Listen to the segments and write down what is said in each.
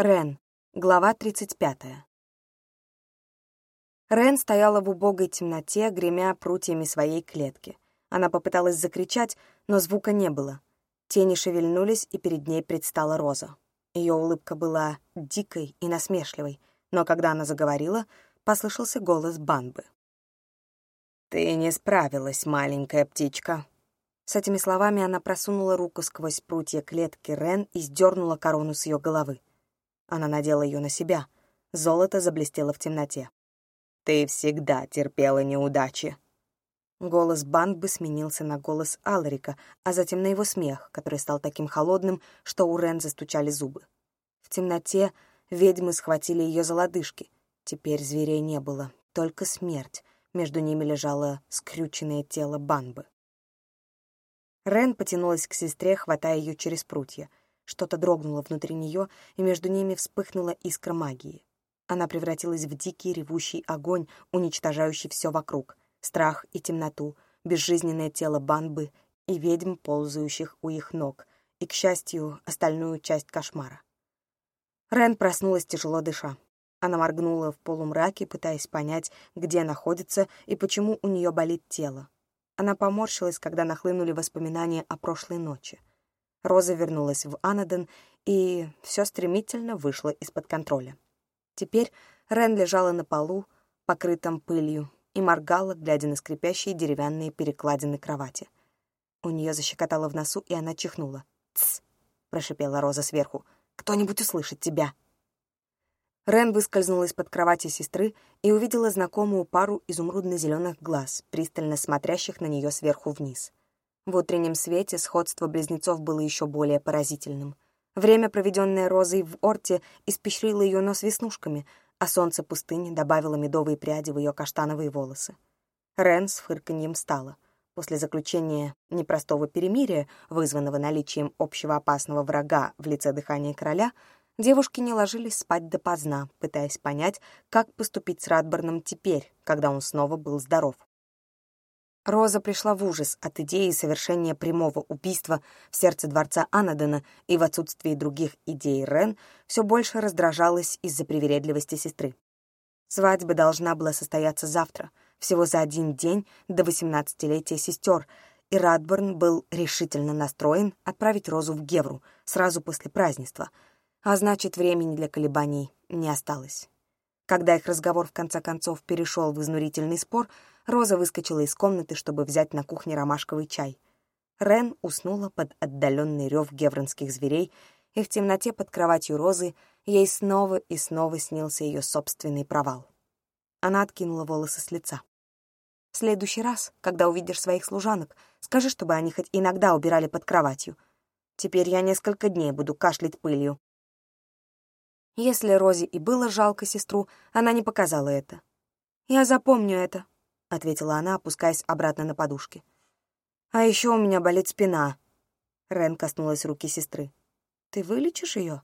Рен. Глава 35. Рен стояла в убогой темноте, гремя прутьями своей клетки. Она попыталась закричать, но звука не было. Тени шевельнулись, и перед ней предстала Роза. Ее улыбка была дикой и насмешливой, но когда она заговорила, послышался голос Банбы. «Ты не справилась, маленькая птичка». С этими словами она просунула руку сквозь прутья клетки Рен и сдернула корону с ее головы. Она надела ее на себя. Золото заблестело в темноте. «Ты всегда терпела неудачи». Голос Банбы сменился на голос Алрика, а затем на его смех, который стал таким холодным, что у Рен застучали зубы. В темноте ведьмы схватили ее за лодыжки. Теперь зверей не было, только смерть. Между ними лежало скрюченное тело Банбы. Рен потянулась к сестре, хватая ее через прутья. Что-то дрогнуло внутри нее, и между ними вспыхнула искра магии. Она превратилась в дикий ревущий огонь, уничтожающий все вокруг. Страх и темноту, безжизненное тело банбы и ведьм, ползающих у их ног, и, к счастью, остальную часть кошмара. Рен проснулась, тяжело дыша. Она моргнула в полумраке, пытаясь понять, где находится и почему у нее болит тело. Она поморщилась, когда нахлынули воспоминания о прошлой ночи. Роза вернулась в Анаден, и все стремительно вышло из-под контроля. Теперь Рен лежала на полу, покрытом пылью, и моргала, глядя на скрипящие деревянные перекладины кровати. У нее защекотало в носу, и она чихнула. «Тсс!» — прошипела Роза сверху. «Кто-нибудь услышит тебя!» Рен выскользнула из-под кровати сестры и увидела знакомую пару изумрудно-зеленых глаз, пристально смотрящих на нее сверху вниз. В утреннем свете сходство близнецов было еще более поразительным. Время, проведенное Розой в Орте, испещрило ее нос веснушками, а солнце пустыни добавило медовые пряди в ее каштановые волосы. Рен с фырканьем встала. После заключения непростого перемирия, вызванного наличием общего опасного врага в лице дыхания короля, девушки не ложились спать допоздна, пытаясь понять, как поступить с Радборном теперь, когда он снова был здоров. Роза пришла в ужас от идеи совершения прямого убийства в сердце дворца Анадена и в отсутствии других идей Рен все больше раздражалась из-за привередливости сестры. Свадьба должна была состояться завтра, всего за один день до восемнадцатилетия сестер, и Радборн был решительно настроен отправить Розу в Гевру сразу после празднества, а значит, времени для колебаний не осталось. Когда их разговор в конце концов перешел в изнурительный спор, Роза выскочила из комнаты, чтобы взять на кухне ромашковый чай. Рен уснула под отдаленный рев гевронских зверей, и в темноте под кроватью Розы ей снова и снова снился ее собственный провал. Она откинула волосы с лица. «В следующий раз, когда увидишь своих служанок, скажи, чтобы они хоть иногда убирали под кроватью. Теперь я несколько дней буду кашлять пылью». Если Розе и было жалко сестру, она не показала это. «Я запомню это», — ответила она, опускаясь обратно на подушки. «А еще у меня болит спина». Рен коснулась руки сестры. «Ты вылечишь ее?»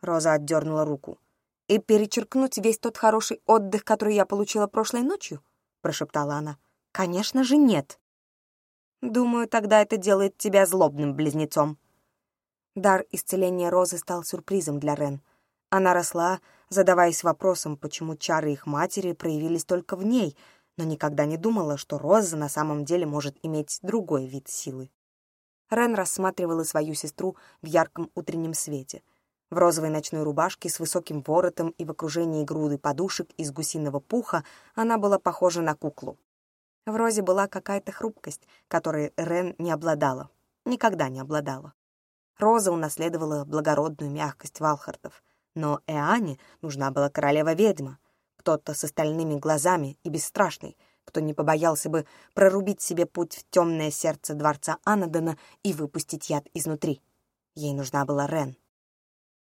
Роза отдернула руку. «И перечеркнуть весь тот хороший отдых, который я получила прошлой ночью?» — прошептала она. «Конечно же нет». «Думаю, тогда это делает тебя злобным близнецом». Дар исцеления Розы стал сюрпризом для Рен. Она росла, задаваясь вопросом, почему чары их матери проявились только в ней, но никогда не думала, что Роза на самом деле может иметь другой вид силы. Рен рассматривала свою сестру в ярком утреннем свете. В розовой ночной рубашке с высоким воротом и в окружении груды подушек из гусиного пуха она была похожа на куклу. В Розе была какая-то хрупкость, которой Рен не обладала, никогда не обладала. Роза унаследовала благородную мягкость Валхартов, но Эане нужна была королева-ведьма, кто-то с остальными глазами и бесстрашный, кто не побоялся бы прорубить себе путь в темное сердце дворца Анадона и выпустить яд изнутри. Ей нужна была Рен.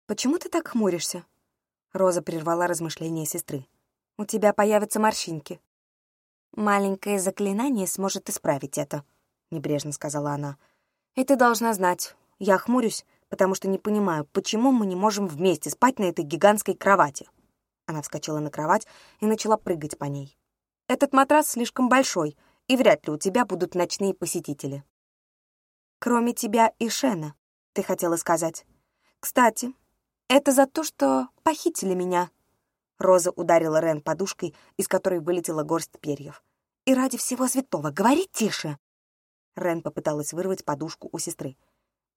«Почему ты так хмуришься?» Роза прервала размышления сестры. «У тебя появятся морщинки». «Маленькое заклинание сможет исправить это», — небрежно сказала она. «И ты должна знать, я хмурюсь, потому что не понимаю, почему мы не можем вместе спать на этой гигантской кровати». Она вскочила на кровать и начала прыгать по ней. «Этот матрас слишком большой, и вряд ли у тебя будут ночные посетители». «Кроме тебя и Шена», — ты хотела сказать. «Кстати, Это за то, что похитили меня». Роза ударила Рен подушкой, из которой вылетела горсть перьев. «И ради всего святого, говори тише!» Рен попыталась вырвать подушку у сестры.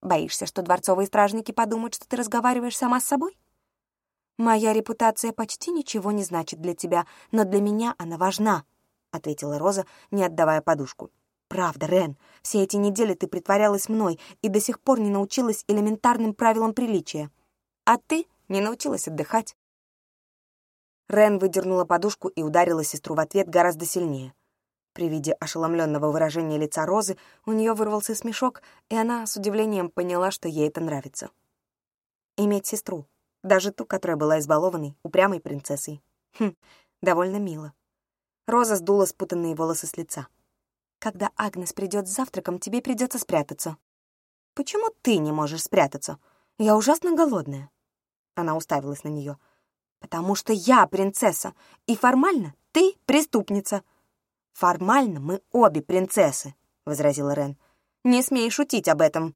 «Боишься, что дворцовые стражники подумают, что ты разговариваешь сама с собой?» «Моя репутация почти ничего не значит для тебя, но для меня она важна», — ответила Роза, не отдавая подушку. «Правда, Рен, все эти недели ты притворялась мной и до сих пор не научилась элементарным правилам приличия. А ты не научилась отдыхать». Рен выдернула подушку и ударила сестру в ответ гораздо сильнее. При виде ошеломленного выражения лица Розы у нее вырвался смешок, и она с удивлением поняла, что ей это нравится. Иметь сестру, даже ту, которая была избалованной, упрямой принцессой. Хм, довольно мило. Роза сдула спутанные волосы с лица. «Когда Агнес придет с завтраком, тебе придется спрятаться». «Почему ты не можешь спрятаться? Я ужасно голодная». Она уставилась на нее. «Потому что я принцесса, и формально ты преступница». «Формально мы обе принцессы», — возразила Рен. «Не смей шутить об этом».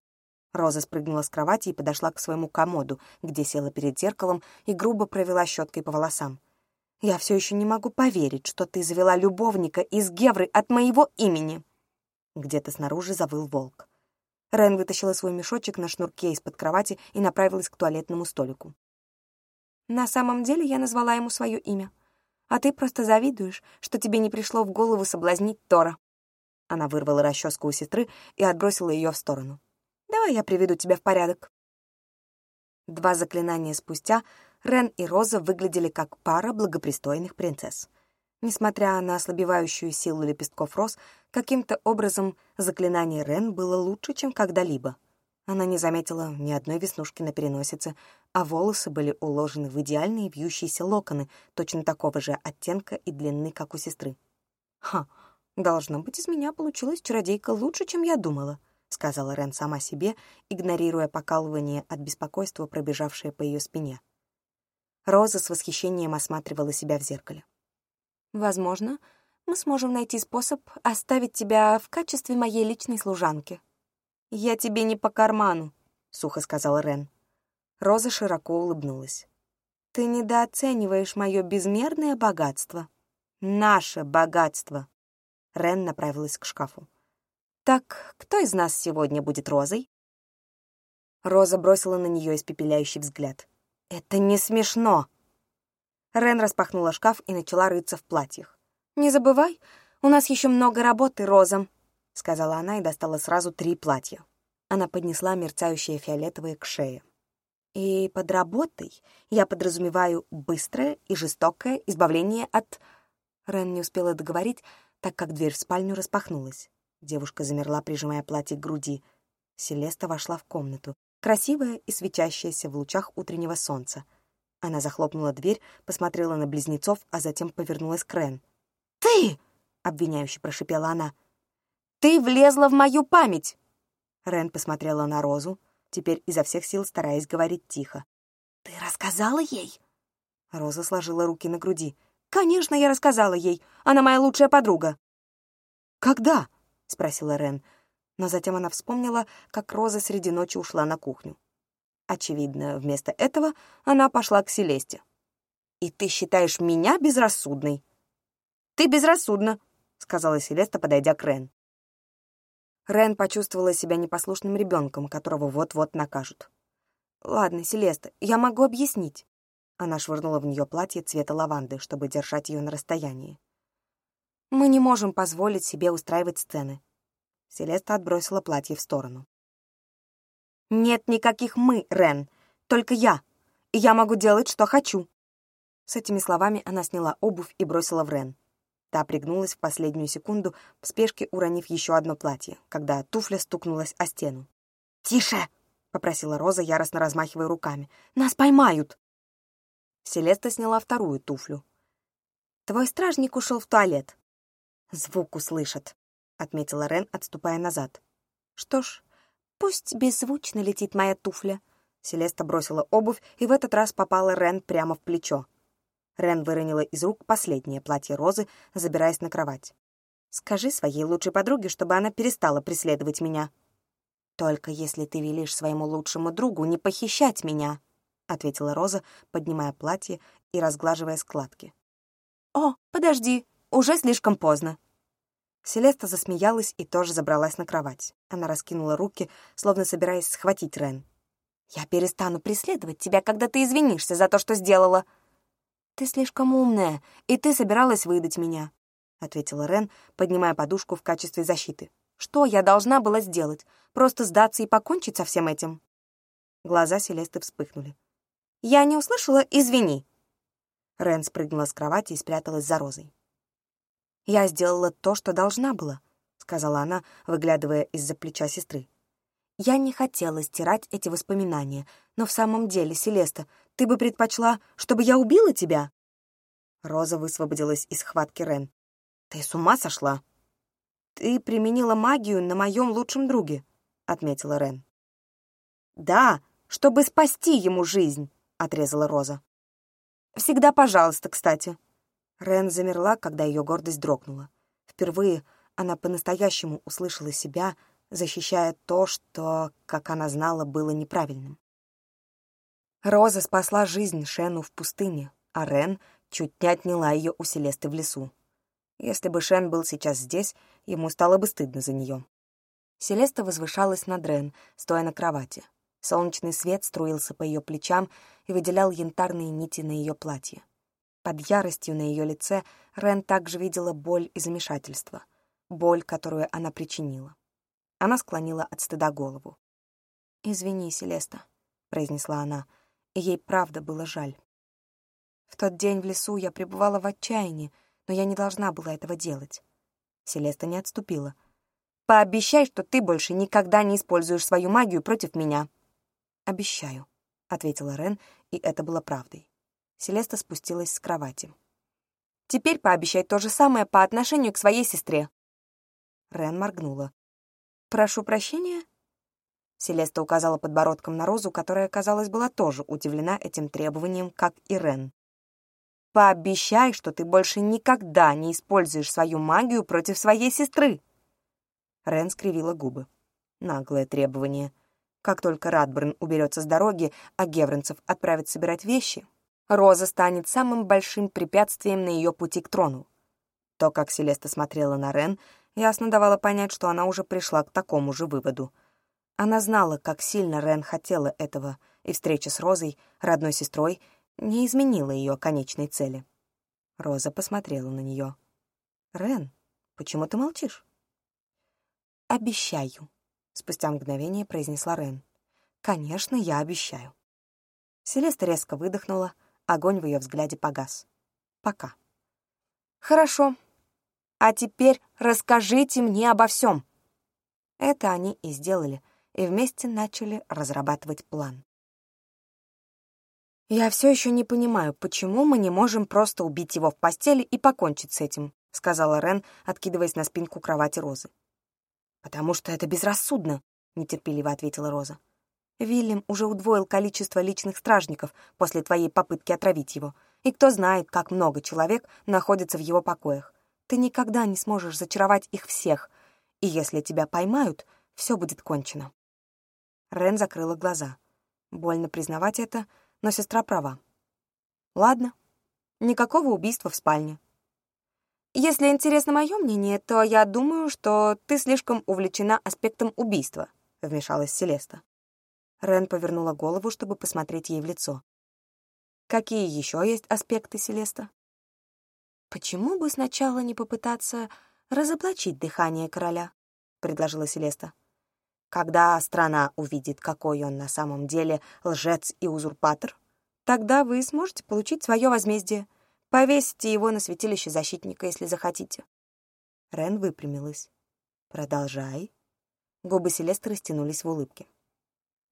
Роза спрыгнула с кровати и подошла к своему комоду, где села перед зеркалом и грубо провела щеткой по волосам. «Я все еще не могу поверить, что ты завела любовника из Гевры от моего имени!» Где-то снаружи завыл волк. Рен вытащила свой мешочек на шнурке из-под кровати и направилась к туалетному столику. «На самом деле я назвала ему свое имя», а ты просто завидуешь, что тебе не пришло в голову соблазнить Тора». Она вырвала расческу у сестры и отбросила ее в сторону. «Давай я приведу тебя в порядок». Два заклинания спустя Рен и Роза выглядели как пара благопристойных принцесс. Несмотря на ослабевающую силу лепестков роз, каким-то образом заклинание Рен было лучше, чем когда-либо. Она не заметила ни одной веснушки на переносице, а волосы были уложены в идеальные вьющиеся локоны, точно такого же оттенка и длины, как у сестры. «Ха, должно быть, из меня получилась чародейка лучше, чем я думала», сказала Рен сама себе, игнорируя покалывание от беспокойства, пробежавшее по ее спине. Роза с восхищением осматривала себя в зеркале. «Возможно, мы сможем найти способ оставить тебя в качестве моей личной служанки», «Я тебе не по карману», — сухо сказала Рен. Роза широко улыбнулась. «Ты недооцениваешь мое безмерное богатство. Наше богатство». Рен направилась к шкафу. «Так кто из нас сегодня будет Розой?» Роза бросила на нее испепеляющий взгляд. «Это не смешно!» Рен распахнула шкаф и начала рыться в платьях. «Не забывай, у нас еще много работы, Роза. — сказала она и достала сразу три платья. Она поднесла мерцающее фиолетовое к шее. «И под работой я подразумеваю быстрое и жестокое избавление от...» Рен не успела договорить, так как дверь в спальню распахнулась. Девушка замерла, прижимая платье к груди. Селеста вошла в комнату, красивая и светящаяся в лучах утреннего солнца. Она захлопнула дверь, посмотрела на близнецов, а затем повернулась к Рен. «Ты!» — обвиняюще прошипела она. Ты влезла в мою память!» Рен посмотрела на Розу, теперь изо всех сил стараясь говорить тихо. «Ты рассказала ей?» Роза сложила руки на груди. «Конечно, я рассказала ей. Она моя лучшая подруга». «Когда?» — спросила Рен. Но затем она вспомнила, как Роза среди ночи ушла на кухню. Очевидно, вместо этого она пошла к Селесте. «И ты считаешь меня безрассудной?» «Ты безрассудна», — сказала Селеста, подойдя к Рен. Рен почувствовала себя непослушным ребенком, которого вот-вот накажут. «Ладно, Селеста, я могу объяснить». Она швырнула в нее платье цвета лаванды, чтобы держать ее на расстоянии. «Мы не можем позволить себе устраивать сцены». Селеста отбросила платье в сторону. «Нет никаких «мы», Рен, только я, и я могу делать, что хочу». С этими словами она сняла обувь и бросила в Рен. Та пригнулась в последнюю секунду, в спешке уронив еще одно платье, когда туфля стукнулась о стену. «Тише!» — попросила Роза, яростно размахивая руками. «Нас поймают!» Селеста сняла вторую туфлю. «Твой стражник ушел в туалет». «Звук услышат», — отметила Рен, отступая назад. «Что ж, пусть беззвучно летит моя туфля». Селеста бросила обувь и в этот раз попала Рен прямо в плечо. Рен выронила из рук последнее платье Розы, забираясь на кровать. «Скажи своей лучшей подруге, чтобы она перестала преследовать меня». «Только если ты велишь своему лучшему другу не похищать меня». — ответила Роза, поднимая платье и разглаживая складки. «О, подожди, уже слишком поздно». Селеста засмеялась и тоже забралась на кровать. Она раскинула руки, словно собираясь схватить Рен. «Я перестану преследовать тебя, когда ты извинишься за то, что сделала». «Ты слишком умная, и ты собиралась выдать меня», — ответила Рен, поднимая подушку в качестве защиты. «Что я должна была сделать? Просто сдаться и покончить со всем этим?» Глаза Селесты вспыхнули. «Я не услышала «извини». Рен спрыгнула с кровати и спряталась за розой. «Я сделала то, что должна была», — сказала она, выглядывая из-за плеча сестры. «Я не хотела стирать эти воспоминания, но в самом деле, Селеста, ты бы предпочла, чтобы я убила тебя?» Роза высвободилась из схватки Рен. «Ты с ума сошла?» «Ты применила магию на моем лучшем друге», — отметила Рен. «Да, чтобы спасти ему жизнь», — отрезала Роза. «Всегда пожалуйста, кстати». Рен замерла, когда ее гордость дрогнула. Впервые она по-настоящему услышала себя, защищая то, что, как она знала, было неправильным. Роза спасла жизнь Шену в пустыне, а Рен чуть не отняла ее у Селесты в лесу. Если бы Шен был сейчас здесь, ему стало бы стыдно за нее. Селеста возвышалась над Рен, стоя на кровати. Солнечный свет струился по ее плечам и выделял янтарные нити на ее платье. Под яростью на ее лице Рен также видела боль и замешательство. Боль, которую она причинила. Она склонила от стыда голову. «Извини, Селеста», — произнесла она, ей правда было жаль. В тот день в лесу я пребывала в отчаянии, но я не должна была этого делать. Селеста не отступила. «Пообещай, что ты больше никогда не используешь свою магию против меня», «Обещаю», — ответила Рен, и это было правдой. Селеста спустилась с кровати. «Теперь пообещай то же самое по отношению к своей сестре». Рен моргнула. «Прошу прощения?» Селеста указала подбородком на Розу, которая, казалось, была тоже удивлена этим требованием, как и Рен. «Пообещай, что ты больше никогда не используешь свою магию против своей сестры!» Рен скривила губы. Наглое требование — как только Радберн уберется с дороги, а Гевренцев отправит собирать вещи, Роза станет самым большим препятствием на ее пути к трону. То, как Селеста смотрела на Рен, ясно давало понять, что она уже пришла к такому же выводу. Она знала, как сильно Рен хотела этого, и встреча с Розой, родной сестрой, не изменила ее конечной цели. Роза посмотрела на нее. «Рен, почему ты молчишь?» «Обещаю», Спустя мгновение произнесла Рен. «Конечно, я обещаю». Селеста резко выдохнула, огонь в ее взгляде погас. «Пока». «Хорошо. А теперь расскажите мне обо всем». Это они и сделали, и вместе начали разрабатывать план. «Я все еще не понимаю, почему мы не можем просто убить его в постели и покончить с этим», сказала Рен, откидываясь на спинку кровати Розы. «Потому что это безрассудно», — нетерпеливо ответила Роза. «Вильям уже удвоил количество личных стражников после твоей попытки отравить его, и кто знает, как много человек находится в его покоях. Ты никогда не сможешь зачаровать их всех, и если тебя поймают, все будет кончено». Рен закрыла глаза. Больно признавать это, но сестра права. «Ладно, никакого убийства в спальне. Если интересно мое мнение, то я думаю, что ты слишком увлечена аспектом убийства», — вмешалась Селеста. Рен повернула голову, чтобы посмотреть ей в лицо. «Какие еще есть аспекты, Селеста?» «Почему бы сначала не попытаться разоблачить дыхание короля?» — предложила Селеста. «Когда страна увидит, какой он на самом деле лжец и узурпатор, тогда вы сможете получить свое возмездие», Повесьте его на святилище защитника, если захотите». Рен выпрямилась. «Продолжай». Губы Селесты растянулись в улыбке.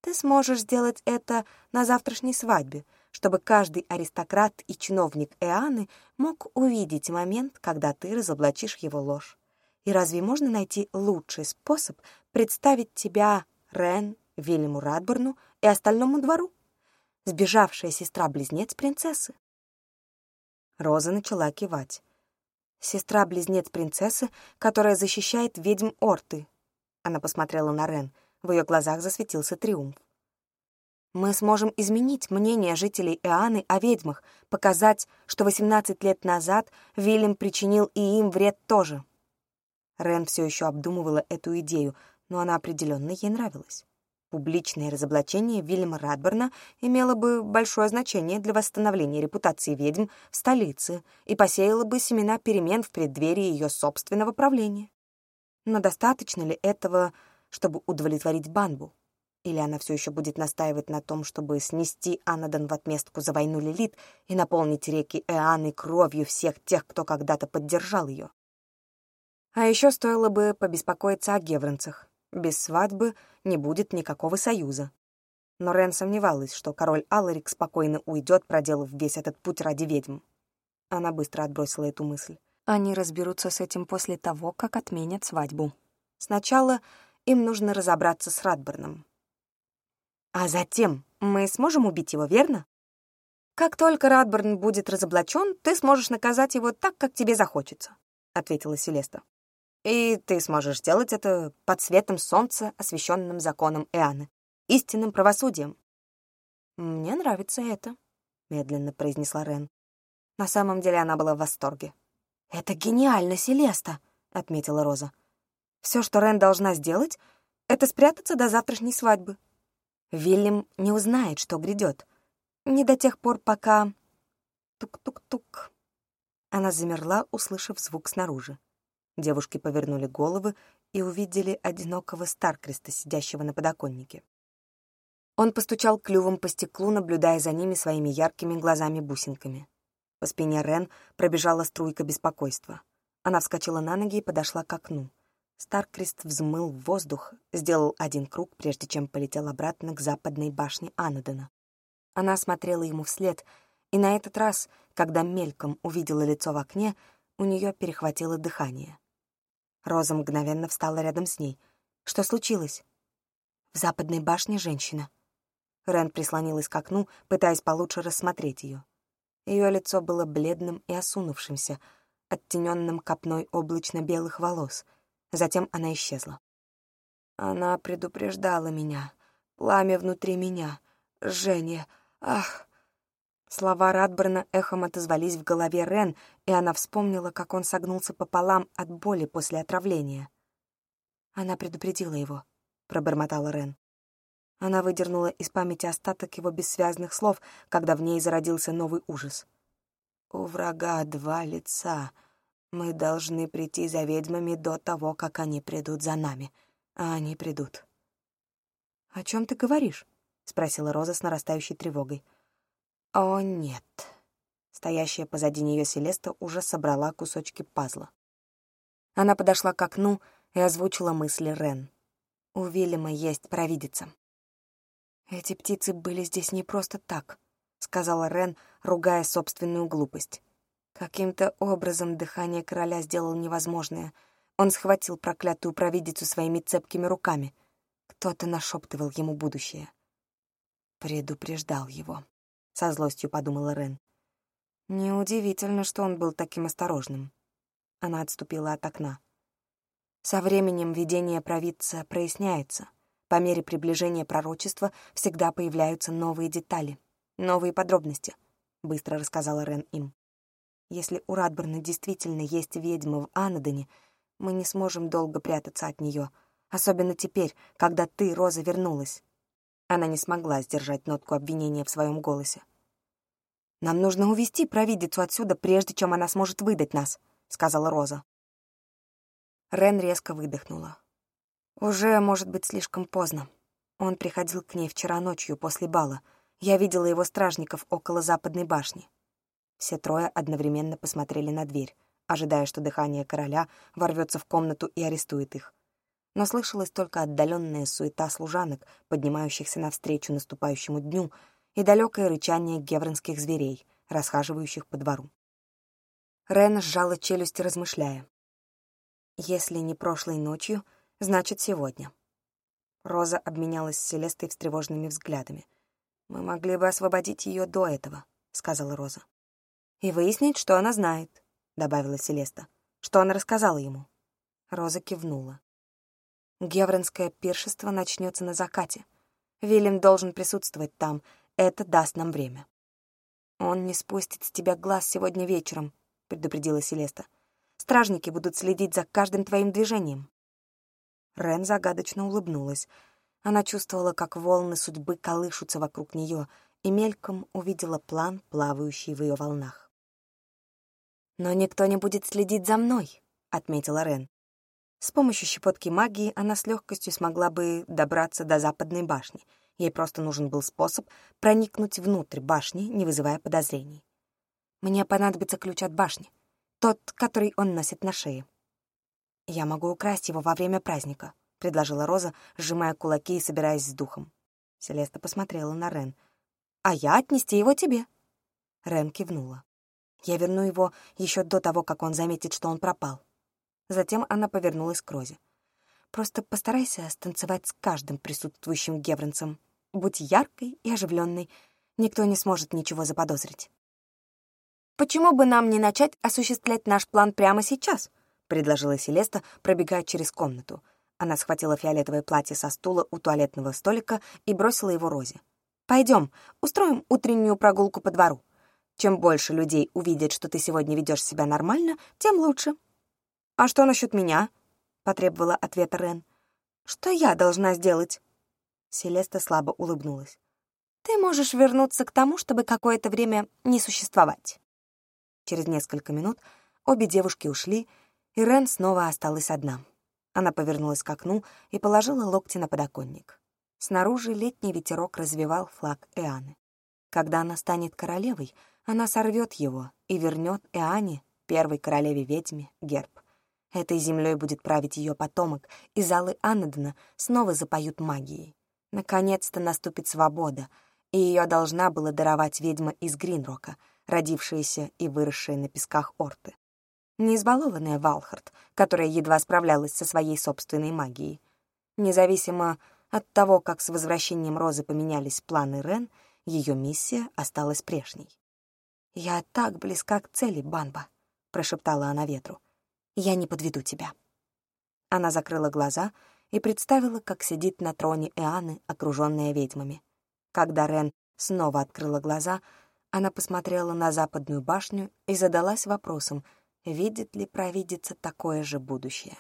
«Ты сможешь сделать это на завтрашней свадьбе, чтобы каждый аристократ и чиновник Эаны мог увидеть момент, когда ты разоблачишь его ложь. И разве можно найти лучший способ представить тебя Рен, Вильяму Радборну и остальному двору? Сбежавшая сестра-близнец принцессы. Роза начала кивать. «Сестра-близнец принцессы, которая защищает ведьм Орты». Она посмотрела на Рен. В ее глазах засветился триумф. Мы сможем изменить мнение жителей Иоанны о ведьмах, показать, что 18 лет назад Вильям причинил и им вред тоже. Рен все еще обдумывала эту идею, но она определенно ей нравилась. Публичное разоблачение Вильяма Радберна имело бы большое значение для восстановления репутации ведьм в столице и посеяло бы семена перемен в преддверии ее собственного правления. Но достаточно ли этого, чтобы удовлетворить Банбу? Или она все еще будет настаивать на том, чтобы снести Анадон в отместку за войну Лилит и наполнить реки Эаны кровью всех тех, кто когда-то поддержал ее? А еще стоило бы побеспокоиться о гевронцах. Без свадьбы не будет никакого союза. Но Рен сомневалась, что король Аларик спокойно уйдет, проделав весь этот путь ради ведьм. Она быстро отбросила эту мысль. Они разберутся с этим после того, как отменят свадьбу. Сначала им нужно разобраться с Радберном. А затем мы сможем убить его, верно? Как только Радберн будет разоблачен, ты сможешь наказать его так, как тебе захочется, — ответила Селеста. И ты сможешь сделать это под светом солнца, освещенным законом Эаны, истинным правосудием. «Мне нравится это», — медленно произнесла Рен. На самом деле она была в восторге. «Это гениально, Селеста», — отметила Роза. «Все, что Рен должна сделать, это спрятаться до завтрашней свадьбы. Вильям не узнает, что грядет. Не до тех пор, пока...» Тук-тук-тук. Она замерла, услышав звук снаружи. Девушки повернули головы и увидели одинокого Старкреста, сидящего на подоконнике. Он постучал клювом по стеклу, наблюдая за ними своими яркими глазами-бусинками. По спине Рен пробежала струйка беспокойства. Она вскочила на ноги и подошла к окну. Старкрест взмыл в воздух, сделал один круг, прежде чем полетел обратно к западной башне Анадена. Она смотрела ему вслед, и на этот раз, когда мельком увидела лицо в окне, у нее перехватило дыхание. Роза мгновенно встала рядом с ней. Что случилось? В западной башне женщина. Рен прислонилась к окну, пытаясь получше рассмотреть ее. Ее лицо было бледным и осунувшимся, оттененным копной облачно-белых волос. Затем она исчезла. Она предупреждала меня. Пламя внутри меня. Женя. Ах! Слова Радберна эхом отозвались в голове Рен, и она вспомнила, как он согнулся пополам от боли после отравления. Она предупредила его, — пробормотала Рен. Она выдернула из памяти остаток его бессвязных слов, когда в ней зародился новый ужас. «У врага два лица. Мы должны прийти за ведьмами до того, как они придут за нами. А они придут». «О чем ты говоришь?» — спросила Роза с нарастающей тревогой. О, нет. Стоящая позади нее Селеста уже собрала кусочки пазла. Она подошла к окну и озвучила мысли Рен. У Вильяма есть провидица. «Эти птицы были здесь не просто так», — сказала Рен, ругая собственную глупость. Каким-то образом дыхание короля сделал невозможное. Он схватил проклятую провидицу своими цепкими руками. Кто-то нашептывал ему будущее. Предупреждал его. — со злостью подумала Рен. Неудивительно, что он был таким осторожным. Она отступила от окна. Со временем видение провидца проясняется. По мере приближения пророчества всегда появляются новые детали, новые подробности, — быстро рассказала Рен им. Если у Радберна действительно есть ведьма в Анадоне, мы не сможем долго прятаться от нее, особенно теперь, когда ты, Роза, вернулась. Она не смогла сдержать нотку обвинения в своем голосе. «Нам нужно увести провидицу отсюда, прежде чем она сможет выдать нас», — сказала Роза. Рен резко выдохнула. «Уже, может быть, слишком поздно. Он приходил к ней вчера ночью после бала. Я видела его стражников около западной башни». Все трое одновременно посмотрели на дверь, ожидая, что дыхание короля ворвется в комнату и арестует их но слышалась только отдаленная суета служанок, поднимающихся навстречу наступающему дню, и далекое рычание гевронских зверей, расхаживающих по двору. Рен сжала челюсти, размышляя. «Если не прошлой ночью, значит, сегодня». Роза обменялась с Селестой встревоженными взглядами. «Мы могли бы освободить ее до этого», — сказала Роза. «И выяснить, что она знает», — добавила Селеста. «Что она рассказала ему?» Роза кивнула. Гевронское пиршество начнется на закате. Вильям должен присутствовать там. Это даст нам время. «Он не спустит с тебя глаз сегодня вечером», — предупредила Селеста. «Стражники будут следить за каждым твоим движением». Рен загадочно улыбнулась. Она чувствовала, как волны судьбы колышутся вокруг нее, и мельком увидела план, плавающий в ее волнах. «Но никто не будет следить за мной», — отметила Рен. С помощью щепотки магии она с легкостью смогла бы добраться до западной башни. Ей просто нужен был способ проникнуть внутрь башни, не вызывая подозрений. «Мне понадобится ключ от башни, тот, который он носит на шее. Я могу украсть его во время праздника», — предложила Роза, сжимая кулаки и собираясь с духом. Селеста посмотрела на Рен. «А я отнести его тебе». Рен кивнула. «Я верну его еще до того, как он заметит, что он пропал». Затем она повернулась к Розе. «Просто постарайся станцевать с каждым присутствующим гевронцем. Будь яркой и оживленной. Никто не сможет ничего заподозрить». «Почему бы нам не начать осуществлять наш план прямо сейчас?» — предложила Селеста, пробегая через комнату. Она схватила фиолетовое платье со стула у туалетного столика и бросила его Розе. «Пойдем, устроим утреннюю прогулку по двору. Чем больше людей увидят, что ты сегодня ведешь себя нормально, тем лучше». «А что насчет меня?» — потребовала ответа Рен. «Что я должна сделать?» Селеста слабо улыбнулась. «Ты можешь вернуться к тому, чтобы какое-то время не существовать». Через несколько минут обе девушки ушли, и Рен снова осталась одна. Она повернулась к окну и положила локти на подоконник. Снаружи летний ветерок развивал флаг Эаны. Когда она станет королевой, она сорвет его и вернет Эане, первой королеве-ведьме, герб. Этой землей будет править ее потомок, и залы Аннедена снова запоют магией. Наконец-то наступит свобода, и ее должна была даровать ведьма из Гринрока, родившаяся и выросшая на песках Орты. Не избалованная Валхард, которая едва справлялась со своей собственной магией. Независимо от того, как с возвращением Розы поменялись планы Рен, ее миссия осталась прежней. «Я так близка к цели, Банба», — прошептала она ветру. Я не подведу тебя». Она закрыла глаза и представила, как сидит на троне Иоанны, окруженная ведьмами. Когда Рен снова открыла глаза, она посмотрела на западную башню и задалась вопросом, видит ли провидица такое же будущее.